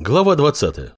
Глава 20.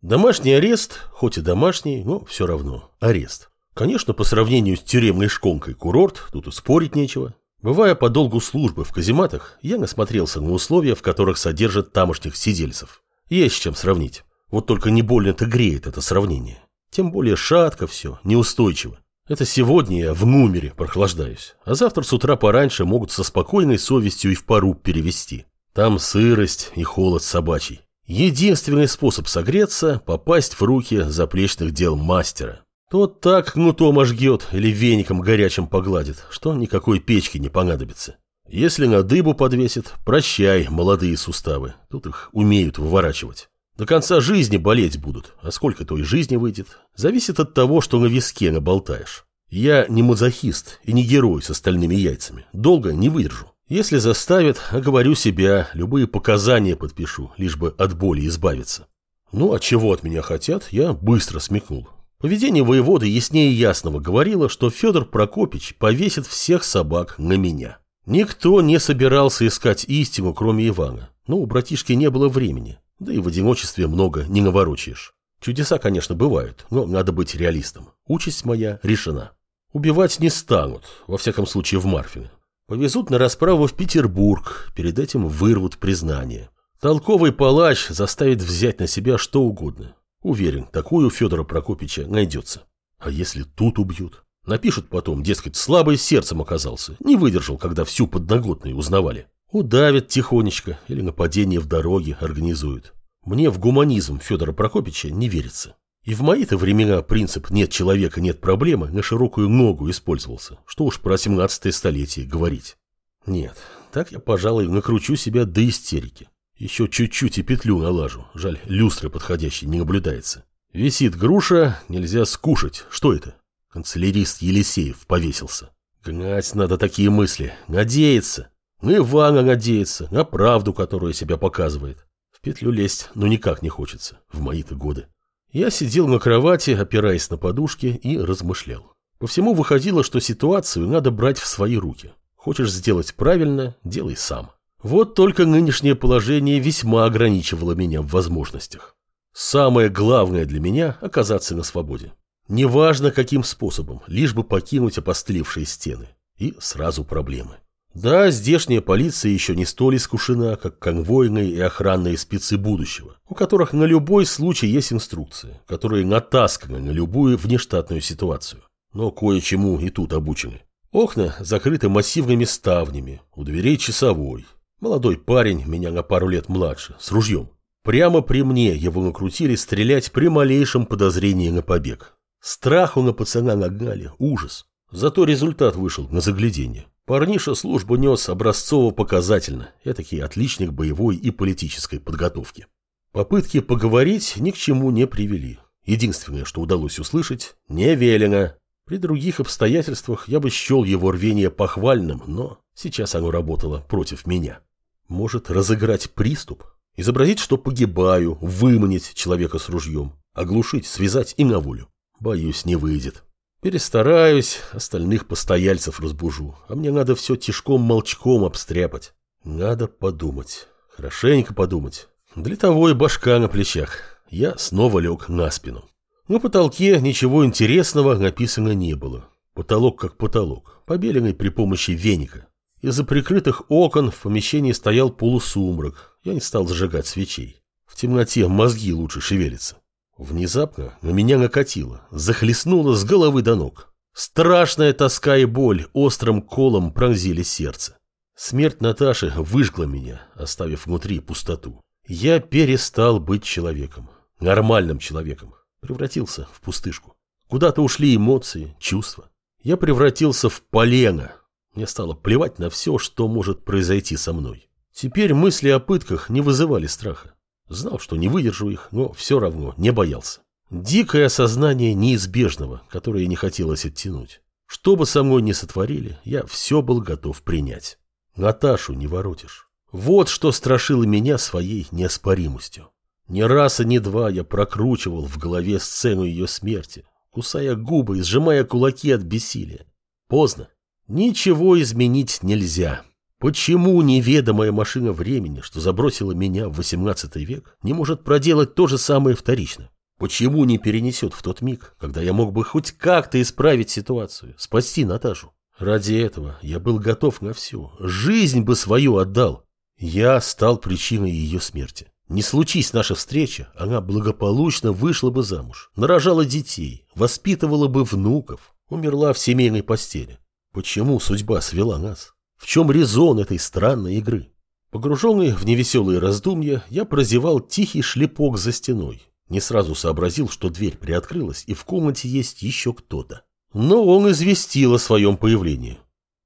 Домашний арест, хоть и домашний, но все равно арест. Конечно, по сравнению с тюремной шконкой курорт, тут и спорить нечего. Бывая по долгу службы в казематах, я насмотрелся на условия, в которых содержат тамошних сидельцев. Есть с чем сравнить. Вот только не больно-то греет это сравнение. Тем более шатко все, неустойчиво. Это сегодня я в номере прохлаждаюсь, а завтра с утра пораньше могут со спокойной совестью и в пару перевести. Там сырость и холод собачий. Единственный способ согреться – попасть в руки заплечных дел мастера. Тот так кнутом ожгет или веником горячим погладит, что никакой печки не понадобится. Если на дыбу подвесит, прощай, молодые суставы, тут их умеют выворачивать. До конца жизни болеть будут, а сколько той жизни выйдет, зависит от того, что на виске наболтаешь. Я не мазохист и не герой с остальными яйцами, долго не выдержу. Если заставят, оговорю себя, любые показания подпишу, лишь бы от боли избавиться. Ну, а чего от меня хотят, я быстро смекнул. Поведение воеводы яснее ясного говорило, что Федор Прокопич повесит всех собак на меня. Никто не собирался искать истину, кроме Ивана. Но у братишки не было времени, да и в одиночестве много не наворочаешь. Чудеса, конечно, бывают, но надо быть реалистом. Участь моя решена. Убивать не станут, во всяком случае в Марфине. Повезут на расправу в Петербург, перед этим вырвут признание. Толковый палач заставит взять на себя что угодно. Уверен, такую Федора Прокопича найдется. А если тут убьют? Напишут потом, дескать, слабый сердцем оказался, не выдержал, когда всю подноготную узнавали. Удавят тихонечко или нападение в дороге организуют. Мне в гуманизм Федора Прокопича не верится. И в мои-то времена принцип «нет человека, нет проблемы» на широкую ногу использовался. Что уж про 17 столетие говорить. Нет, так я, пожалуй, накручу себя до истерики. Еще чуть-чуть и петлю налажу. Жаль, люстры подходящей не наблюдается. Висит груша, нельзя скушать. Что это? Канцелярист Елисеев повесился. Гнать надо такие мысли. Надеяться. На Ивана надеяться, на правду, которую себя показывает. В петлю лезть, ну никак не хочется. В мои-то годы. Я сидел на кровати, опираясь на подушки, и размышлял. По всему выходило, что ситуацию надо брать в свои руки. Хочешь сделать правильно – делай сам. Вот только нынешнее положение весьма ограничивало меня в возможностях. Самое главное для меня – оказаться на свободе. Неважно каким способом, лишь бы покинуть опостылевшие стены. И сразу проблемы. Да, здешняя полиция еще не столь искушена, как конвойные и охранные спецы будущего, у которых на любой случай есть инструкции, которые натасканы на любую внештатную ситуацию. Но кое-чему и тут обучены. Окна закрыты массивными ставнями, у дверей часовой. Молодой парень, меня на пару лет младше, с ружьем. Прямо при мне его накрутили стрелять при малейшем подозрении на побег. Страху на пацана нагнали, ужас. Зато результат вышел на заглядение. Парниша службу нес образцово-показательно, этакий отличник боевой и политической подготовки. Попытки поговорить ни к чему не привели. Единственное, что удалось услышать – не. При других обстоятельствах я бы счел его рвение похвальным, но сейчас оно работало против меня. Может разыграть приступ? Изобразить, что погибаю, выманить человека с ружьем, оглушить, связать и на волю. Боюсь, не выйдет. Перестараюсь, остальных постояльцев разбужу, а мне надо все тишком-молчком обстряпать. Надо подумать, хорошенько подумать. Для того и башка на плечах. Я снова лег на спину. На потолке ничего интересного написано не было. Потолок как потолок, побеленный при помощи веника. Из-за прикрытых окон в помещении стоял полусумрак. Я не стал зажигать свечей. В темноте мозги лучше шевелятся. Внезапно на меня накатило, захлестнуло с головы до ног. Страшная тоска и боль острым колом пронзили сердце. Смерть Наташи выжгла меня, оставив внутри пустоту. Я перестал быть человеком, нормальным человеком, превратился в пустышку. Куда-то ушли эмоции, чувства. Я превратился в полено. Мне стало плевать на все, что может произойти со мной. Теперь мысли о пытках не вызывали страха. Знал, что не выдержу их, но все равно не боялся. Дикое осознание неизбежного, которое не хотелось оттянуть. Что бы со мной ни сотворили, я все был готов принять. Наташу не воротишь. Вот что страшило меня своей неоспоримостью. Ни раз и ни два я прокручивал в голове сцену ее смерти, кусая губы и сжимая кулаки от бессилия. Поздно. Ничего изменить нельзя. Почему неведомая машина времени, что забросила меня в 18 век, не может проделать то же самое вторично? Почему не перенесет в тот миг, когда я мог бы хоть как-то исправить ситуацию, спасти Наташу? Ради этого я был готов на все, жизнь бы свою отдал. Я стал причиной ее смерти. Не случись наша встреча, она благополучно вышла бы замуж, нарожала детей, воспитывала бы внуков, умерла в семейной постели. Почему судьба свела нас? В чем резон этой странной игры? Погруженный в невеселые раздумья, я прозевал тихий шлепок за стеной. Не сразу сообразил, что дверь приоткрылась, и в комнате есть еще кто-то. Но он известил о своем появлении.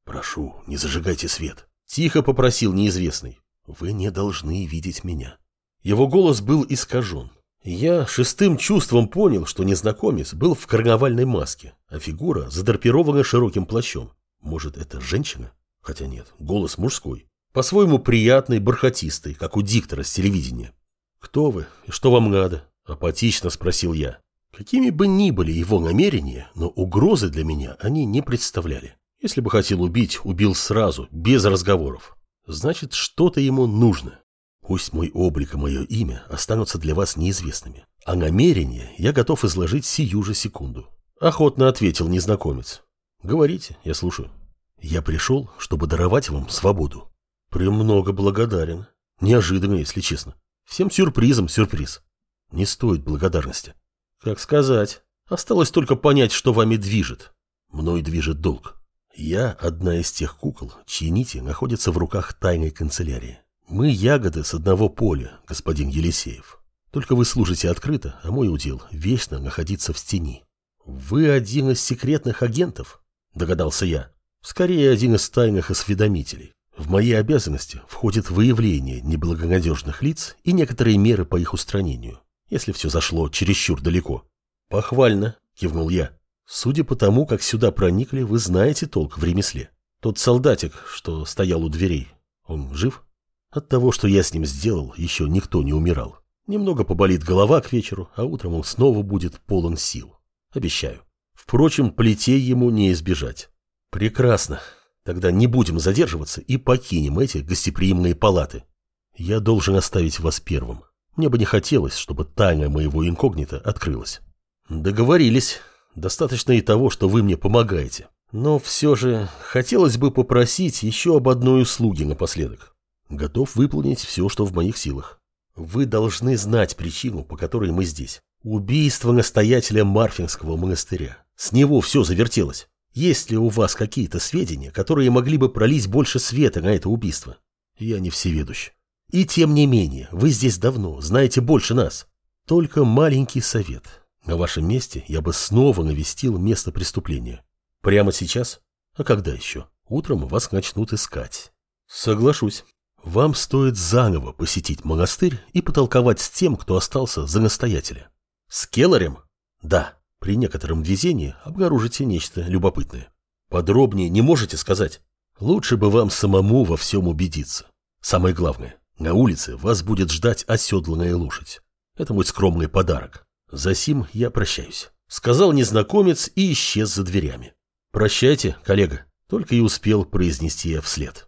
«Прошу, не зажигайте свет», — тихо попросил неизвестный. «Вы не должны видеть меня». Его голос был искажен. Я шестым чувством понял, что незнакомец был в карнавальной маске, а фигура задрапирована широким плащом. Может, это женщина? Хотя нет, голос мужской. По-своему приятный, бархатистый, как у диктора с телевидения. «Кто вы и что вам надо?» – апатично спросил я. Какими бы ни были его намерения, но угрозы для меня они не представляли. Если бы хотел убить, убил сразу, без разговоров. Значит, что-то ему нужно. Пусть мой облик и мое имя останутся для вас неизвестными. А намерение я готов изложить сию же секунду. Охотно ответил незнакомец. Говорите, я слушаю. Я пришел, чтобы даровать вам свободу. Премного благодарен. Неожиданно, если честно. Всем сюрпризом сюрприз. Не стоит благодарности. Как сказать. Осталось только понять, что вами движет. Мной движет долг. Я одна из тех кукол, чьи нити находятся в руках тайной канцелярии. Мы ягоды с одного поля, господин Елисеев. Только вы служите открыто, а мой удел вечно находиться в тени. Вы один из секретных агентов, догадался я. Скорее, один из тайных осведомителей. В мои обязанности входит выявление неблагонадежных лиц и некоторые меры по их устранению, если все зашло чересчур далеко. «Похвально», — кивнул я. «Судя по тому, как сюда проникли, вы знаете толк в ремесле. Тот солдатик, что стоял у дверей, он жив?» От того, что я с ним сделал, еще никто не умирал. Немного поболит голова к вечеру, а утром он снова будет полон сил. Обещаю. Впрочем, плетей ему не избежать. Прекрасно. Тогда не будем задерживаться и покинем эти гостеприимные палаты. Я должен оставить вас первым. Мне бы не хотелось, чтобы тайна моего инкогнито открылась. Договорились. Достаточно и того, что вы мне помогаете. Но все же хотелось бы попросить еще об одной услуге напоследок. Готов выполнить все, что в моих силах. Вы должны знать причину, по которой мы здесь. Убийство настоятеля Марфинского монастыря. С него все завертелось. Есть ли у вас какие-то сведения, которые могли бы пролить больше света на это убийство? Я не всеведущ. И тем не менее, вы здесь давно, знаете больше нас. Только маленький совет. На вашем месте я бы снова навестил место преступления. Прямо сейчас? А когда еще? Утром вас начнут искать. Соглашусь. Вам стоит заново посетить монастырь и потолковать с тем, кто остался за настоятеля. С Келларем? Да. При некотором везении обнаружите нечто любопытное. Подробнее не можете сказать? Лучше бы вам самому во всем убедиться. Самое главное, на улице вас будет ждать оседланная лошадь. Это мой скромный подарок. За сим я прощаюсь. Сказал незнакомец и исчез за дверями. Прощайте, коллега. Только и успел произнести я вслед.